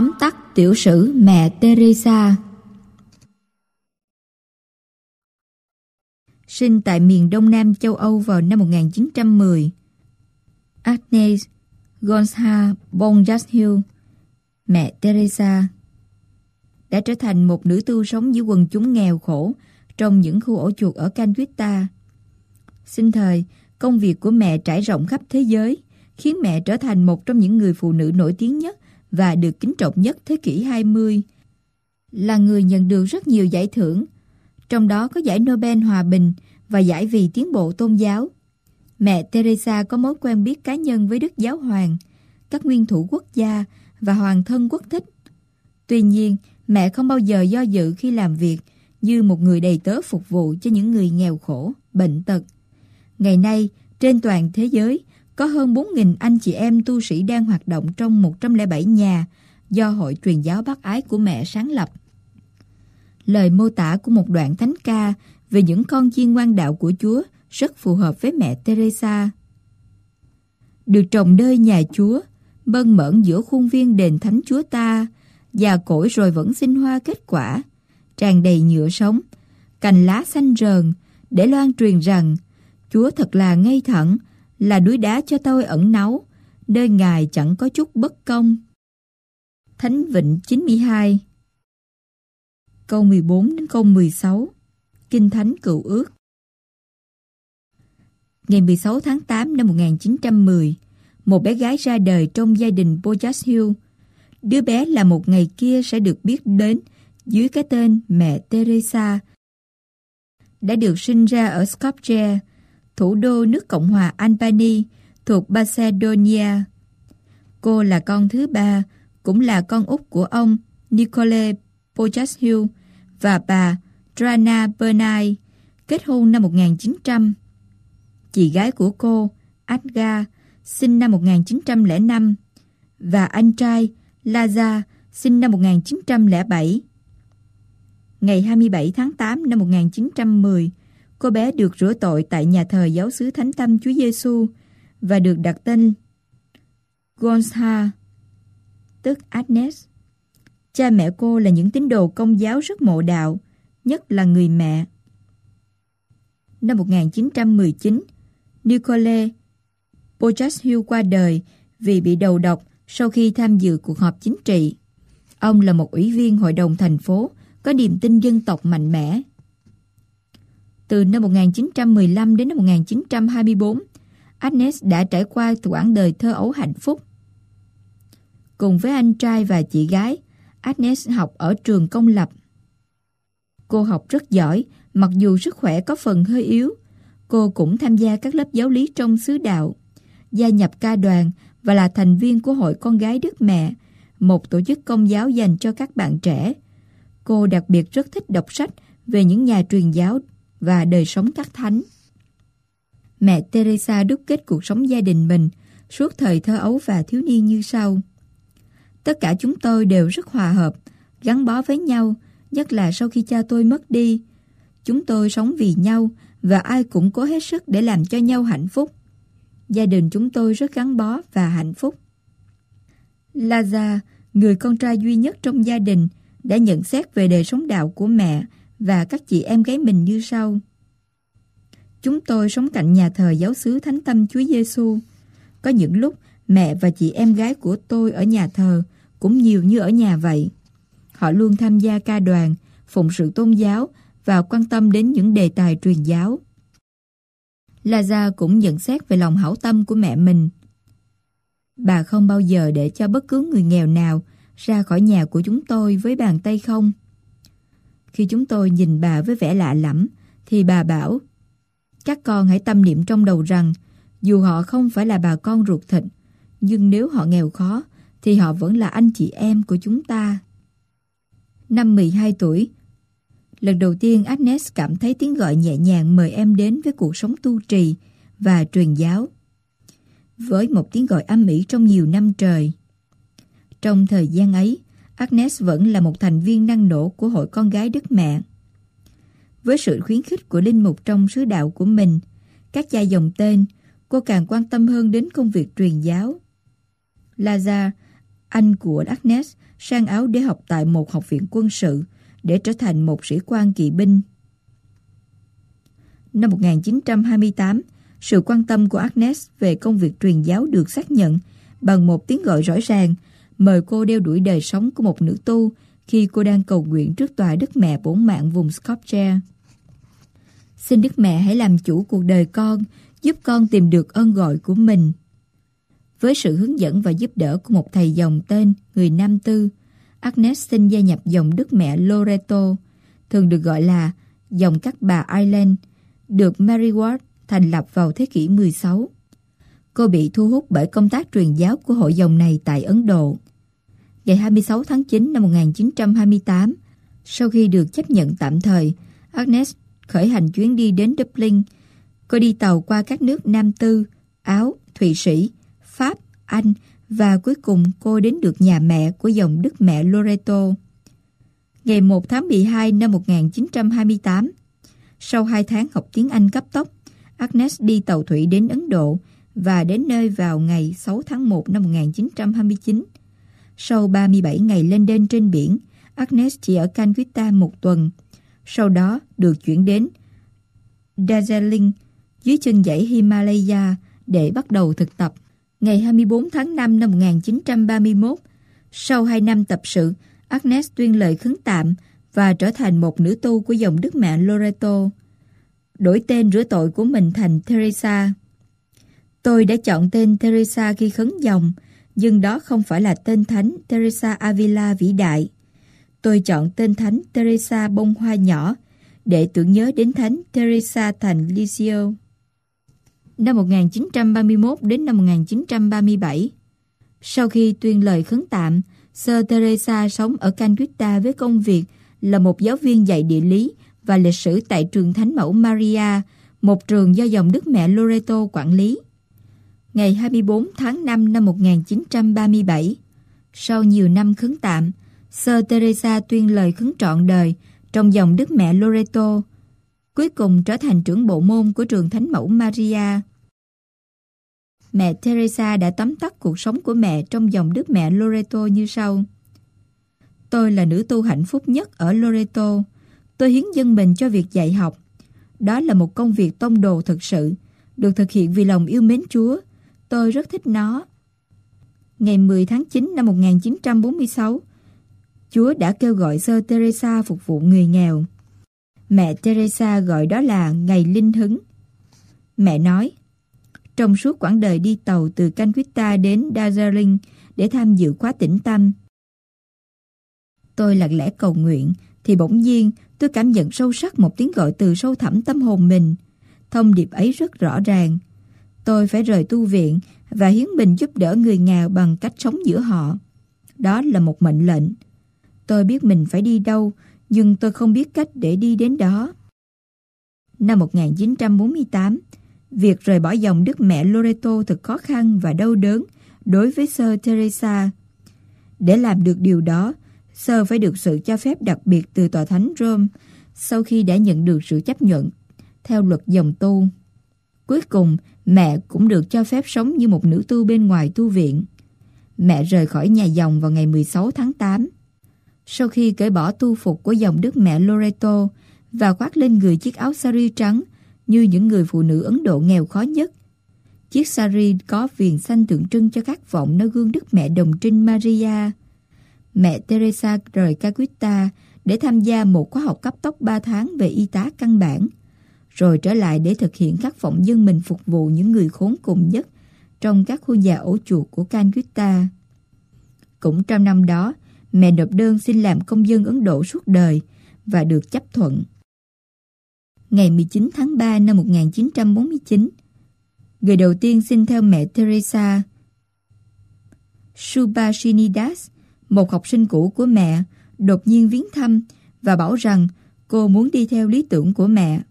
Tóm tắt tiểu sử mẹ Teresa Sinh tại miền đông nam châu Âu vào năm 1910 Agnes Gonza Bonjashill Mẹ Teresa đã trở thành một nữ tu sống giữa quần chúng nghèo khổ trong những khu ổ chuột ở Canquita. Sinh thời, công việc của mẹ trải rộng khắp thế giới, khiến mẹ trở thành một trong những người phụ nữ nổi tiếng nhất và được kính trọng nhất thế kỷ 20. Là người nhận được rất nhiều giải thưởng, trong đó có giải Nobel Hòa Bình và giải vì tiến bộ tôn giáo. Mẹ Teresa có mối quen biết cá nhân với Đức Giáo Hoàng, các nguyên thủ quốc gia và hoàng thân quốc thích. Tuy nhiên, mẹ không bao giờ do dự khi làm việc như một người đầy tớ phục vụ cho những người nghèo khổ, bệnh tật. Ngày nay, trên toàn thế giới, có hơn 4.000 anh chị em tu sĩ đang hoạt động trong 107 nhà do Hội truyền giáo bác ái của mẹ sáng lập. Lời mô tả của một đoạn thánh ca về những con chiên ngoan đạo của Chúa rất phù hợp với mẹ Teresa. Được trồng nơi nhà Chúa, bân mởn giữa khuôn viên đền thánh Chúa ta, già cỗi rồi vẫn sinh hoa kết quả, tràn đầy nhựa sống, cành lá xanh rờn, để loan truyền rằng Chúa thật là ngây thẳng, là núi đá cho tôi ẩn náu, nơi Ngài chẳng có chút bất công. Thánh Vịnh 92 Câu 14 đến câu 16 Kinh Thánh Cựu Ước Ngày 16 tháng 8 năm 1910, một bé gái ra đời trong gia đình Bojas Hill. Đứa bé là một ngày kia sẽ được biết đến dưới cái tên mẹ Teresa. Đã được sinh ra ở Skopje, thủ đô nước Cộng hòa Albany thuộc Macedonia. Cô là con thứ ba, cũng là con út của ông Nicole Bojas và bà Drana Bernay, kết hôn năm 1900. Chị gái của cô, Adga, sinh năm 1905 và anh trai Laza sinh năm 1907. Ngày 27 tháng 8 năm 1910, cô bé được rửa tội tại nhà thờ giáo xứ Thánh Tâm Chúa Giêsu và được đặt tên Gonza, tức Agnes. Cha mẹ cô là những tín đồ công giáo rất mộ đạo, nhất là người mẹ. Năm 1919, Nicole Bojas qua đời vì bị đầu độc sau khi tham dự cuộc họp chính trị. Ông là một ủy viên hội đồng thành phố có niềm tin dân tộc mạnh mẽ. Từ năm 1915 đến năm 1924, Agnes đã trải qua quãng đời thơ ấu hạnh phúc. Cùng với anh trai và chị gái, Agnes học ở trường công lập. Cô học rất giỏi, mặc dù sức khỏe có phần hơi yếu. Cô cũng tham gia các lớp giáo lý trong xứ đạo, gia nhập ca đoàn và là thành viên của Hội Con Gái Đức Mẹ, một tổ chức công giáo dành cho các bạn trẻ. Cô đặc biệt rất thích đọc sách về những nhà truyền giáo và đời sống các thánh. Mẹ Teresa đúc kết cuộc sống gia đình mình suốt thời thơ ấu và thiếu niên như sau. Tất cả chúng tôi đều rất hòa hợp, gắn bó với nhau, nhất là sau khi cha tôi mất đi. Chúng tôi sống vì nhau và ai cũng cố hết sức để làm cho nhau hạnh phúc. Gia đình chúng tôi rất gắn bó và hạnh phúc. Laza, người con trai duy nhất trong gia đình, đã nhận xét về đời sống đạo của mẹ và các chị em gái mình như sau. Chúng tôi sống cạnh nhà thờ giáo xứ Thánh Tâm Chúa Giêsu. Có những lúc mẹ và chị em gái của tôi ở nhà thờ cũng nhiều như ở nhà vậy. Họ luôn tham gia ca đoàn, phụng sự tôn giáo và quan tâm đến những đề tài truyền giáo. Laza cũng nhận xét về lòng hảo tâm của mẹ mình. Bà không bao giờ để cho bất cứ người nghèo nào ra khỏi nhà của chúng tôi với bàn tay không. Khi chúng tôi nhìn bà với vẻ lạ lẫm, thì bà bảo Các con hãy tâm niệm trong đầu rằng dù họ không phải là bà con ruột thịt, nhưng nếu họ nghèo khó, thì họ vẫn là anh chị em của chúng ta. Năm 12 tuổi, lần đầu tiên Agnes cảm thấy tiếng gọi nhẹ nhàng mời em đến với cuộc sống tu trì và truyền giáo. Với một tiếng gọi âm ỉ trong nhiều năm trời. Trong thời gian ấy, Agnes vẫn là một thành viên năng nổ của Hội Con Gái Đức Mẹ. Với sự khuyến khích của linh mục trong sứ đạo của mình, các cha dòng tên, cô càng quan tâm hơn đến công việc truyền giáo. Lazar, anh của Agnes sang Áo để học tại một học viện quân sự để trở thành một sĩ quan kỵ binh. Năm 1928, sự quan tâm của Agnes về công việc truyền giáo được xác nhận bằng một tiếng gọi rõ ràng mời cô đeo đuổi đời sống của một nữ tu khi cô đang cầu nguyện trước tòa Đức Mẹ bổn mạng vùng Skopje. Xin Đức Mẹ hãy làm chủ cuộc đời con, giúp con tìm được ơn gọi của mình. Với sự hướng dẫn và giúp đỡ của một thầy dòng tên người Nam Tư, Agnes xin gia nhập dòng Đức Mẹ Loreto, thường được gọi là dòng các bà Ireland, được Mary Ward thành lập vào thế kỷ 16. Cô bị thu hút bởi công tác truyền giáo của hội dòng này tại Ấn Độ. Ngày 26 tháng 9 năm 1928, sau khi được chấp nhận tạm thời, Agnes khởi hành chuyến đi đến Dublin. Cô đi tàu qua các nước Nam Tư, Áo, Thụy Sĩ, Pháp, Anh và cuối cùng cô đến được nhà mẹ của dòng Đức Mẹ Loreto. Ngày 1 tháng 12 năm 1928, sau 2 tháng học tiếng Anh cấp tốc, Agnes đi tàu thủy đến Ấn Độ và đến nơi vào ngày 6 tháng 1 năm 1929. Sau 37 ngày lên đên trên biển, Agnes chỉ ở Canquita một tuần. Sau đó được chuyển đến Darjeeling dưới chân dãy Himalaya để bắt đầu thực tập. Ngày 24 tháng 5 năm 1931, sau 2 năm tập sự, Agnes tuyên lời khấn tạm và trở thành một nữ tu của dòng Đức Mẹ Loreto. Đổi tên rửa tội của mình thành Teresa. Tôi đã chọn tên Teresa khi khấn dòng, nhưng đó không phải là tên thánh Teresa Avila vĩ đại. Tôi chọn tên thánh Teresa bông hoa nhỏ để tưởng nhớ đến thánh Teresa thành Lisieux. Năm 1931 đến năm 1937, sau khi tuyên lời khấn tạm, Sơ Teresa sống ở Calcutta với công việc là một giáo viên dạy địa lý và lịch sử tại trường Thánh Mẫu Maria, một trường do dòng Đức Mẹ Loreto quản lý ngày 24 tháng 5 năm 1937. Sau nhiều năm khấn tạm, Sơ Teresa tuyên lời khấn trọn đời trong dòng Đức Mẹ Loreto, cuối cùng trở thành trưởng bộ môn của trường Thánh Mẫu Maria. Mẹ Teresa đã tóm tắt cuộc sống của mẹ trong dòng Đức Mẹ Loreto như sau. Tôi là nữ tu hạnh phúc nhất ở Loreto. Tôi hiến dân mình cho việc dạy học. Đó là một công việc tông đồ thực sự, được thực hiện vì lòng yêu mến Chúa Tôi rất thích nó. Ngày 10 tháng 9 năm 1946, Chúa đã kêu gọi Sơ Teresa phục vụ người nghèo. Mẹ Teresa gọi đó là ngày linh hứng. Mẹ nói, trong suốt quãng đời đi tàu từ Canquita đến Darjeeling để tham dự khóa tĩnh tâm, tôi lặng lẽ cầu nguyện, thì bỗng nhiên tôi cảm nhận sâu sắc một tiếng gọi từ sâu thẳm tâm hồn mình. Thông điệp ấy rất rõ ràng. Tôi phải rời tu viện và hiến mình giúp đỡ người nghèo bằng cách sống giữa họ. Đó là một mệnh lệnh. Tôi biết mình phải đi đâu, nhưng tôi không biết cách để đi đến đó. Năm 1948, việc rời bỏ dòng Đức Mẹ Loreto thật khó khăn và đau đớn đối với Sơ Teresa. Để làm được điều đó, Sơ phải được sự cho phép đặc biệt từ Tòa Thánh Rome sau khi đã nhận được sự chấp nhận theo luật dòng tu. Cuối cùng, mẹ cũng được cho phép sống như một nữ tu bên ngoài tu viện. Mẹ rời khỏi nhà dòng vào ngày 16 tháng 8. Sau khi cởi bỏ tu phục của dòng đức mẹ Loreto và khoác lên người chiếc áo sari trắng như những người phụ nữ Ấn Độ nghèo khó nhất, chiếc sari có viền xanh tượng trưng cho khát vọng nơi gương đức mẹ đồng trinh Maria. Mẹ Teresa rời Calcutta để tham gia một khóa học cấp tốc 3 tháng về y tá căn bản – rồi trở lại để thực hiện các phỏng dân mình phục vụ những người khốn cùng nhất trong các khu nhà ổ chuột của Calcutta. Cũng trong năm đó, mẹ nộp đơn xin làm công dân Ấn Độ suốt đời và được chấp thuận. Ngày 19 tháng 3 năm 1949, người đầu tiên xin theo mẹ Teresa Subhashinidas, một học sinh cũ của mẹ, đột nhiên viếng thăm và bảo rằng cô muốn đi theo lý tưởng của mẹ.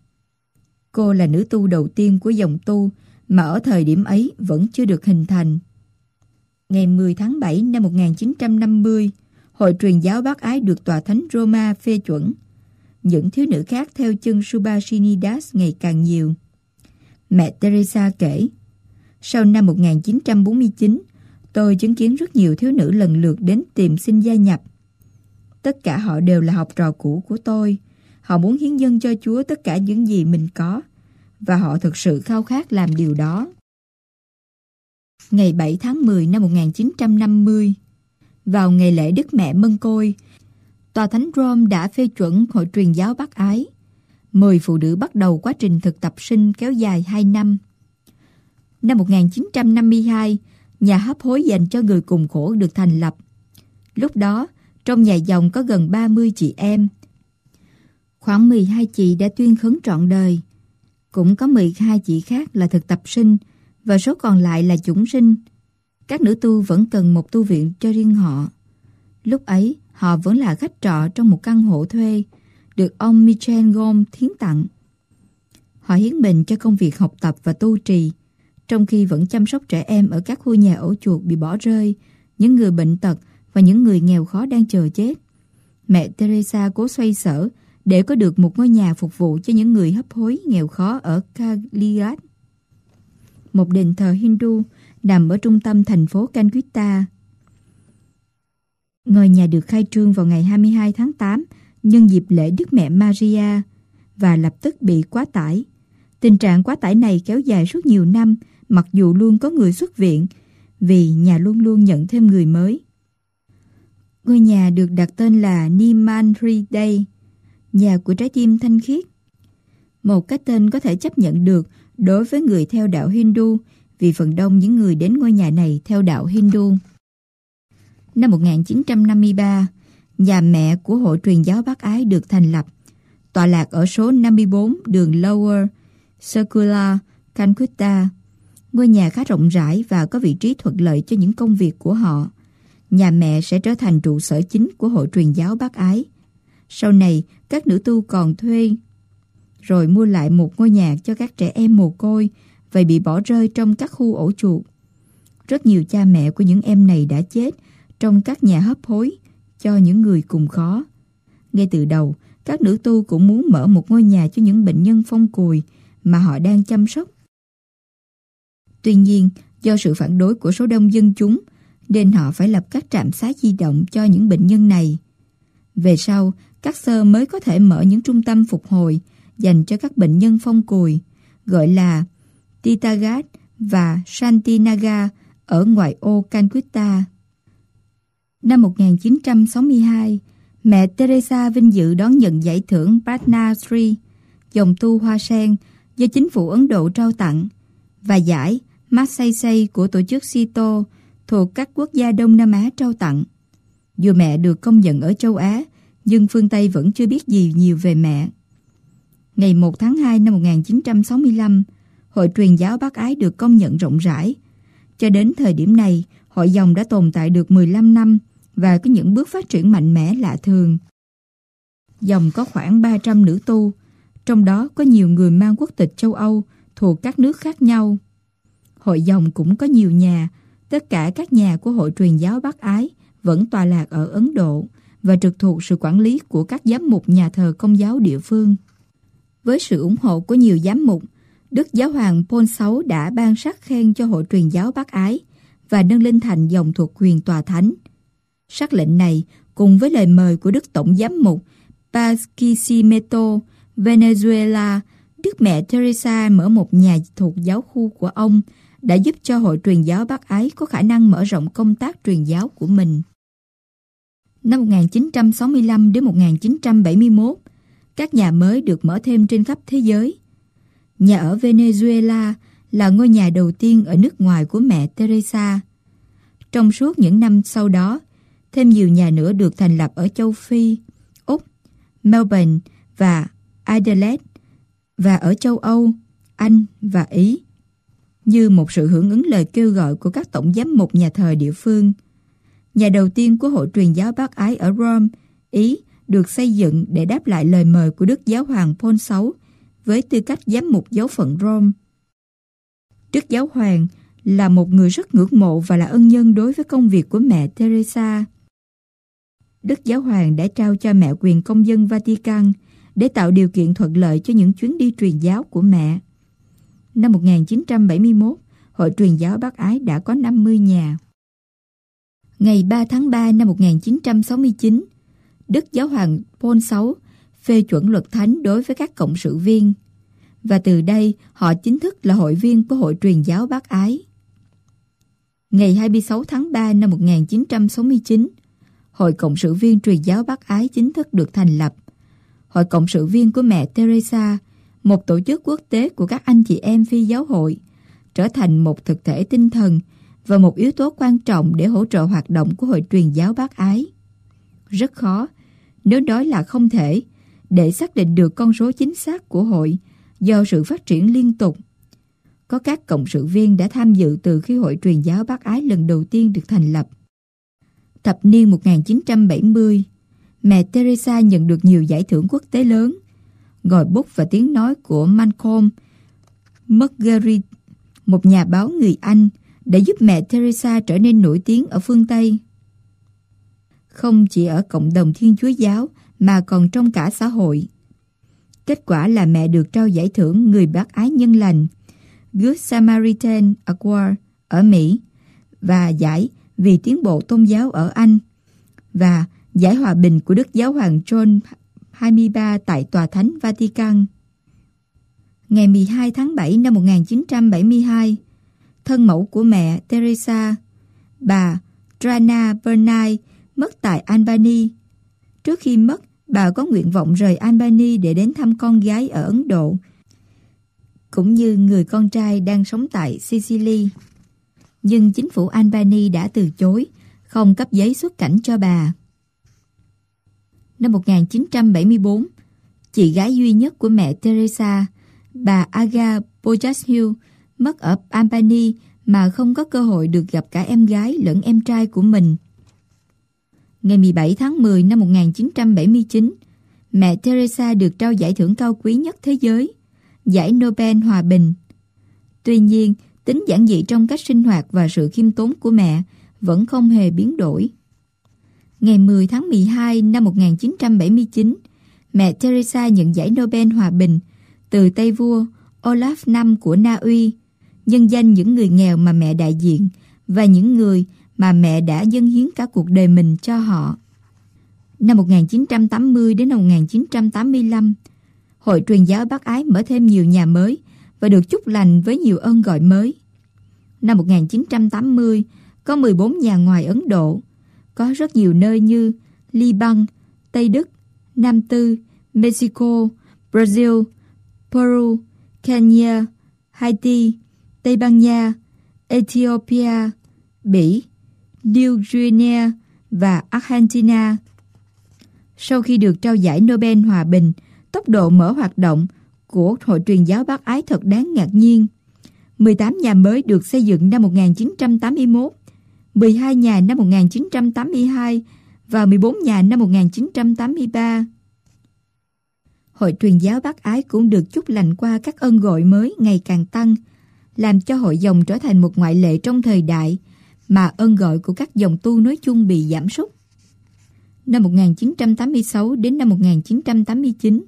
Cô là nữ tu đầu tiên của dòng tu mà ở thời điểm ấy vẫn chưa được hình thành. Ngày 10 tháng 7 năm 1950, Hội truyền giáo bác ái được Tòa Thánh Roma phê chuẩn. Những thiếu nữ khác theo chân Subhashinidas ngày càng nhiều. Mẹ Teresa kể, sau năm 1949, Tôi chứng kiến rất nhiều thiếu nữ lần lượt đến tìm xin gia nhập. Tất cả họ đều là học trò cũ của tôi. Họ muốn hiến dân cho Chúa tất cả những gì mình có. Và họ thực sự khao khát làm điều đó. Ngày 7 tháng 10 năm 1950, vào ngày lễ Đức Mẹ Mân Côi, Tòa Thánh Rome đã phê chuẩn Hội truyền giáo Bắc Ái. Mười phụ nữ bắt đầu quá trình thực tập sinh kéo dài 2 năm. Năm 1952, nhà hấp hối dành cho người cùng khổ được thành lập. Lúc đó, trong nhà dòng có gần 30 chị em. Khoảng 12 chị đã tuyên khấn trọn đời. Cũng có 12 chị khác là thực tập sinh và số còn lại là chủng sinh. Các nữ tu vẫn cần một tu viện cho riêng họ. Lúc ấy, họ vẫn là khách trọ trong một căn hộ thuê, được ông Michel Gom thiến tặng. Họ hiến mình cho công việc học tập và tu trì, trong khi vẫn chăm sóc trẻ em ở các khu nhà ổ chuột bị bỏ rơi, những người bệnh tật và những người nghèo khó đang chờ chết. Mẹ Teresa cố xoay sở để có được một ngôi nhà phục vụ cho những người hấp hối nghèo khó ở Kaliat. Một đền thờ Hindu nằm ở trung tâm thành phố Calcutta. Ngôi nhà được khai trương vào ngày 22 tháng 8 nhân dịp lễ Đức Mẹ Maria, và lập tức bị quá tải. Tình trạng quá tải này kéo dài suốt nhiều năm, mặc dù luôn có người xuất viện, vì nhà luôn luôn nhận thêm người mới. Ngôi nhà được đặt tên là Niman Day nhà của trái tim thanh khiết. Một cái tên có thể chấp nhận được đối với người theo đạo Hindu vì phần đông những người đến ngôi nhà này theo đạo Hindu. Năm 1953, nhà mẹ của Hội truyền giáo bác Ái được thành lập, tọa lạc ở số 54 đường Lower Circular, Calcutta. Ngôi nhà khá rộng rãi và có vị trí thuận lợi cho những công việc của họ. Nhà mẹ sẽ trở thành trụ sở chính của Hội truyền giáo bác Ái. Sau này, các nữ tu còn thuê rồi mua lại một ngôi nhà cho các trẻ em mồ côi và bị bỏ rơi trong các khu ổ chuột. Rất nhiều cha mẹ của những em này đã chết trong các nhà hấp hối cho những người cùng khó. Ngay từ đầu, các nữ tu cũng muốn mở một ngôi nhà cho những bệnh nhân phong cùi mà họ đang chăm sóc. Tuy nhiên, do sự phản đối của số đông dân chúng, nên họ phải lập các trạm xá di động cho những bệnh nhân này. Về sau, các sơ mới có thể mở những trung tâm phục hồi dành cho các bệnh nhân phong cùi, gọi là Titagat và Shantinaga ở ngoại ô Calcutta. Năm 1962, mẹ Teresa vinh dự đón nhận giải thưởng Padma Shri, dòng tu hoa sen do chính phủ Ấn Độ trao tặng, và giải Magsaysay của tổ chức Sito thuộc các quốc gia Đông Nam Á trao tặng. Dù mẹ được công nhận ở châu Á, nhưng phương Tây vẫn chưa biết gì nhiều về mẹ. Ngày 1 tháng 2 năm 1965, Hội truyền giáo bác Ái được công nhận rộng rãi. Cho đến thời điểm này, hội dòng đã tồn tại được 15 năm và có những bước phát triển mạnh mẽ lạ thường. Dòng có khoảng 300 nữ tu, trong đó có nhiều người mang quốc tịch châu Âu thuộc các nước khác nhau. Hội dòng cũng có nhiều nhà, tất cả các nhà của hội truyền giáo bác Ái vẫn tọa lạc ở Ấn Độ và trực thuộc sự quản lý của các giám mục nhà thờ công giáo địa phương. Với sự ủng hộ của nhiều giám mục, Đức Giáo hoàng Paul VI đã ban sắc khen cho hội truyền giáo Bắc Ái và nâng lên thành dòng thuộc quyền tòa thánh. Sắc lệnh này cùng với lời mời của Đức Tổng Giám mục Pasquisimeto, Venezuela, Đức mẹ Teresa mở một nhà thuộc giáo khu của ông đã giúp cho hội truyền giáo Bắc Ái có khả năng mở rộng công tác truyền giáo của mình. Năm 1965 đến 1971, các nhà mới được mở thêm trên khắp thế giới. Nhà ở Venezuela là ngôi nhà đầu tiên ở nước ngoài của mẹ Teresa. Trong suốt những năm sau đó, thêm nhiều nhà nữa được thành lập ở châu Phi, Úc, Melbourne và Adelaide và ở châu Âu, Anh và Ý như một sự hưởng ứng lời kêu gọi của các tổng giám mục nhà thờ địa phương. Nhà đầu tiên của hội truyền giáo bác ái ở Rome, Ý được xây dựng để đáp lại lời mời của Đức Giáo hoàng Paul VI với tư cách giám mục giáo phận Rome. Đức Giáo hoàng là một người rất ngưỡng mộ và là ân nhân đối với công việc của mẹ Teresa. Đức Giáo hoàng đã trao cho mẹ quyền công dân Vatican để tạo điều kiện thuận lợi cho những chuyến đi truyền giáo của mẹ. Năm 1971, Hội truyền giáo Bác Ái đã có 50 nhà. Ngày 3 tháng 3 năm 1969, Đức Giáo hoàng Paul VI phê chuẩn luật thánh đối với các cộng sự viên. Và từ đây họ chính thức là hội viên của Hội truyền giáo bác ái. Ngày 26 tháng 3 năm 1969, Hội Cộng sự viên truyền giáo bác ái chính thức được thành lập. Hội Cộng sự viên của mẹ Teresa, một tổ chức quốc tế của các anh chị em phi giáo hội, trở thành một thực thể tinh thần và một yếu tố quan trọng để hỗ trợ hoạt động của Hội truyền giáo bác ái. Rất khó, nếu nói là không thể, để xác định được con số chính xác của hội do sự phát triển liên tục. Có các cộng sự viên đã tham dự từ khi Hội truyền giáo bác ái lần đầu tiên được thành lập. Thập niên 1970, mẹ Teresa nhận được nhiều giải thưởng quốc tế lớn gọi bút và tiếng nói của Malcolm Marguerite, một nhà báo người Anh, đã giúp mẹ Teresa trở nên nổi tiếng ở phương Tây. Không chỉ ở cộng đồng Thiên Chúa Giáo mà còn trong cả xã hội. Kết quả là mẹ được trao giải thưởng Người bác ái nhân lành Good Samaritan Award ở Mỹ và giải vì tiến bộ tôn giáo ở Anh và giải hòa bình của Đức Giáo hoàng John 23 tại Tòa Thánh Vatican. Ngày 12 tháng 7 năm 1972, thân mẫu của mẹ Teresa, bà Trana Bernay mất tại Albany. Trước khi mất, bà có nguyện vọng rời Albany để đến thăm con gái ở Ấn Độ, cũng như người con trai đang sống tại Sicily. Nhưng chính phủ Albany đã từ chối, không cấp giấy xuất cảnh cho bà. Năm 1974, chị gái duy nhất của mẹ Teresa, bà Aga Pojashiu, mất ở Albany mà không có cơ hội được gặp cả em gái lẫn em trai của mình. Ngày 17 tháng 10 năm 1979, mẹ Teresa được trao giải thưởng cao quý nhất thế giới, giải Nobel Hòa Bình. Tuy nhiên, tính giản dị trong cách sinh hoạt và sự khiêm tốn của mẹ vẫn không hề biến đổi. Ngày 10 tháng 12 năm 1979, mẹ Teresa nhận giải Nobel Hòa Bình từ Tây vua Olaf V của Na Uy, nhân danh những người nghèo mà mẹ đại diện và những người mà mẹ đã dâng hiến cả cuộc đời mình cho họ. Năm 1980 đến năm 1985, Hội truyền giáo Bắc Ái mở thêm nhiều nhà mới và được chúc lành với nhiều ơn gọi mới. Năm 1980, có 14 nhà ngoài Ấn Độ, có rất nhiều nơi như Liban, Tây Đức, Nam Tư, Mexico, Brazil, Peru, Kenya, Haiti, Tây Ban Nha, Ethiopia, Bỉ, New Guinea và Argentina. Sau khi được trao giải Nobel Hòa Bình, tốc độ mở hoạt động của Hội truyền giáo Bác Ái thật đáng ngạc nhiên. 18 nhà mới được xây dựng năm 1981, 12 nhà năm 1982 và 14 nhà năm 1983. Hội truyền giáo Bác Ái cũng được chúc lành qua các ơn gọi mới ngày càng tăng, làm cho hội dòng trở thành một ngoại lệ trong thời đại mà ơn gọi của các dòng tu nói chung bị giảm sút. Năm 1986 đến năm 1989,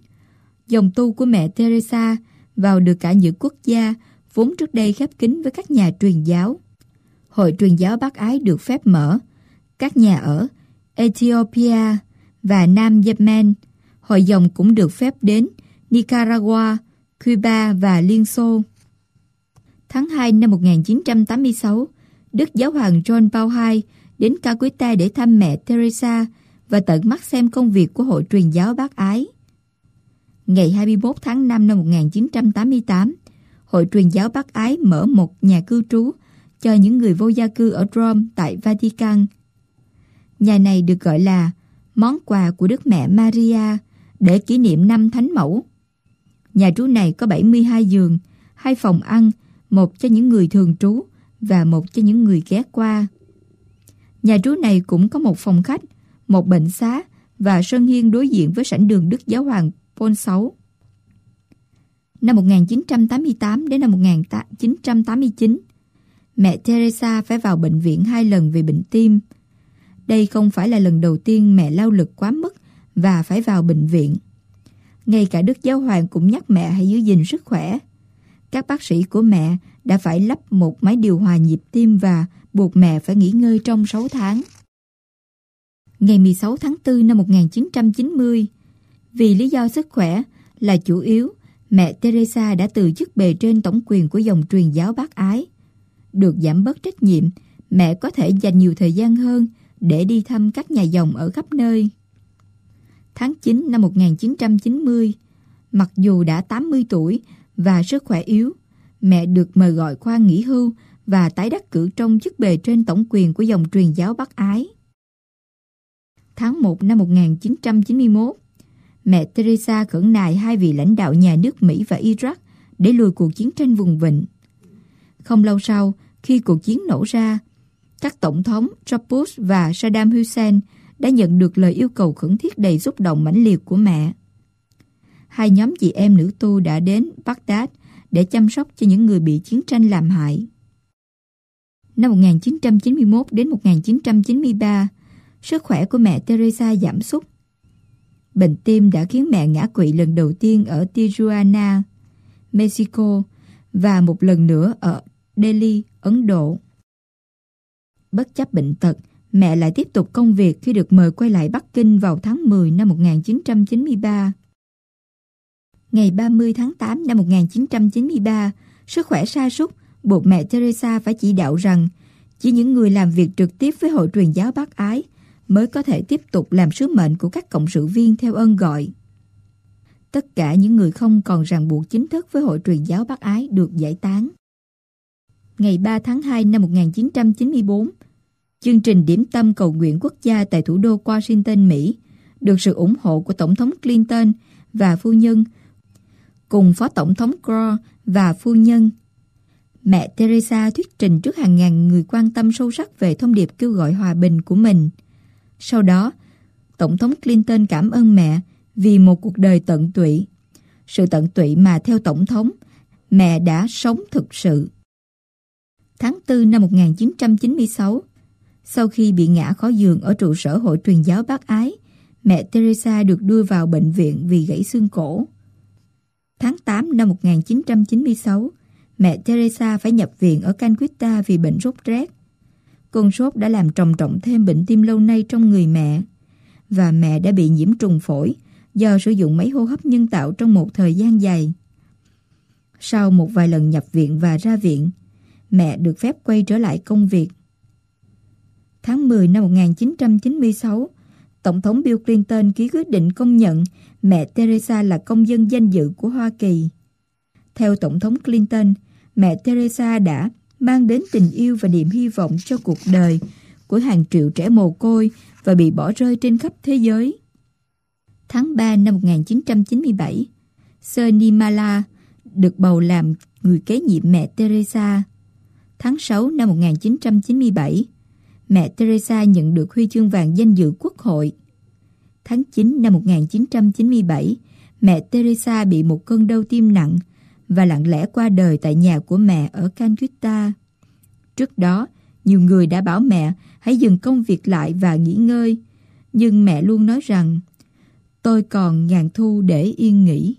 dòng tu của mẹ Teresa vào được cả những quốc gia vốn trước đây khép kín với các nhà truyền giáo. Hội truyền giáo bác ái được phép mở, các nhà ở Ethiopia và Nam Yemen. Hội dòng cũng được phép đến Nicaragua, Cuba và Liên Xô. Tháng 2 năm 1986, Đức Giáo hoàng John Paul II đến Calcutta để thăm mẹ Teresa và tận mắt xem công việc của Hội truyền giáo bác ái. Ngày 21 tháng 5 năm 1988, Hội truyền giáo bác ái mở một nhà cư trú cho những người vô gia cư ở Rome tại Vatican. Nhà này được gọi là món quà của Đức Mẹ Maria để kỷ niệm năm Thánh Mẫu. Nhà trú này có 72 giường, hai phòng ăn, một cho những người thường trú và một cho những người ghé qua. Nhà trú này cũng có một phòng khách, một bệnh xá và sân hiên đối diện với sảnh đường Đức Giáo Hoàng Paul VI. Năm 1988 đến năm 1989, mẹ Teresa phải vào bệnh viện hai lần vì bệnh tim. Đây không phải là lần đầu tiên mẹ lao lực quá mức và phải vào bệnh viện. Ngay cả Đức Giáo Hoàng cũng nhắc mẹ hãy giữ gìn sức khỏe. Các bác sĩ của mẹ đã phải lắp một máy điều hòa nhịp tim và buộc mẹ phải nghỉ ngơi trong 6 tháng. Ngày 16 tháng 4 năm 1990, vì lý do sức khỏe là chủ yếu, mẹ Teresa đã từ chức bề trên tổng quyền của dòng truyền giáo bác ái. Được giảm bớt trách nhiệm, mẹ có thể dành nhiều thời gian hơn để đi thăm các nhà dòng ở khắp nơi. Tháng 9 năm 1990, mặc dù đã 80 tuổi và sức khỏe yếu, mẹ được mời gọi khoa nghỉ hưu và tái đắc cử trong chức bề trên tổng quyền của dòng truyền giáo Bắc Ái. Tháng 1 năm 1991, mẹ Teresa khẩn nài hai vị lãnh đạo nhà nước Mỹ và Iraq để lùi cuộc chiến tranh vùng vịnh. Không lâu sau, khi cuộc chiến nổ ra, các tổng thống George Bush và Saddam Hussein đã nhận được lời yêu cầu khẩn thiết đầy xúc động mãnh liệt của mẹ. Hai nhóm chị em nữ tu đã đến Baghdad để chăm sóc cho những người bị chiến tranh làm hại. Năm 1991 đến 1993, sức khỏe của mẹ Teresa giảm sút. Bệnh tim đã khiến mẹ ngã quỵ lần đầu tiên ở Tijuana, Mexico và một lần nữa ở Delhi, Ấn Độ. Bất chấp bệnh tật, mẹ lại tiếp tục công việc khi được mời quay lại Bắc Kinh vào tháng 10 năm 1993. Ngày 30 tháng 8 năm 1993, sức khỏe sa sút buộc mẹ Teresa phải chỉ đạo rằng chỉ những người làm việc trực tiếp với hội truyền giáo bác ái mới có thể tiếp tục làm sứ mệnh của các cộng sự viên theo ơn gọi. Tất cả những người không còn ràng buộc chính thức với hội truyền giáo bác ái được giải tán. Ngày 3 tháng 2 năm 1994, chương trình điểm tâm cầu nguyện quốc gia tại thủ đô Washington, Mỹ được sự ủng hộ của Tổng thống Clinton và phu nhân cùng Phó Tổng thống Gore và phu nhân. Mẹ Teresa thuyết trình trước hàng ngàn người quan tâm sâu sắc về thông điệp kêu gọi hòa bình của mình. Sau đó, Tổng thống Clinton cảm ơn mẹ vì một cuộc đời tận tụy. Sự tận tụy mà theo Tổng thống, mẹ đã sống thực sự. Tháng 4 năm 1996, sau khi bị ngã khó giường ở trụ sở hội truyền giáo bác ái, mẹ Teresa được đưa vào bệnh viện vì gãy xương cổ. Tháng 8 năm 1996, mẹ Teresa phải nhập viện ở Canquita vì bệnh sốt rét. Cơn sốt đã làm trầm trọng thêm bệnh tim lâu nay trong người mẹ. Và mẹ đã bị nhiễm trùng phổi do sử dụng máy hô hấp nhân tạo trong một thời gian dài. Sau một vài lần nhập viện và ra viện, mẹ được phép quay trở lại công việc. Tháng 10 năm 1996, Tổng thống Bill Clinton ký quyết định công nhận mẹ Teresa là công dân danh dự của Hoa Kỳ. Theo Tổng thống Clinton, mẹ Teresa đã mang đến tình yêu và niềm hy vọng cho cuộc đời của hàng triệu trẻ mồ côi và bị bỏ rơi trên khắp thế giới. Tháng 3 năm 1997, Sir Nimala được bầu làm người kế nhiệm mẹ Teresa. Tháng 6 năm 1997, mẹ Teresa nhận được huy chương vàng danh dự quốc hội. Tháng 9 năm 1997, mẹ Teresa bị một cơn đau tim nặng và lặng lẽ qua đời tại nhà của mẹ ở Calcutta. Trước đó, nhiều người đã bảo mẹ hãy dừng công việc lại và nghỉ ngơi, nhưng mẹ luôn nói rằng tôi còn ngàn thu để yên nghỉ.